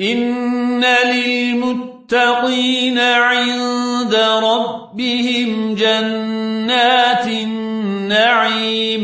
إن للمتقين عند ربهم جنات النعيم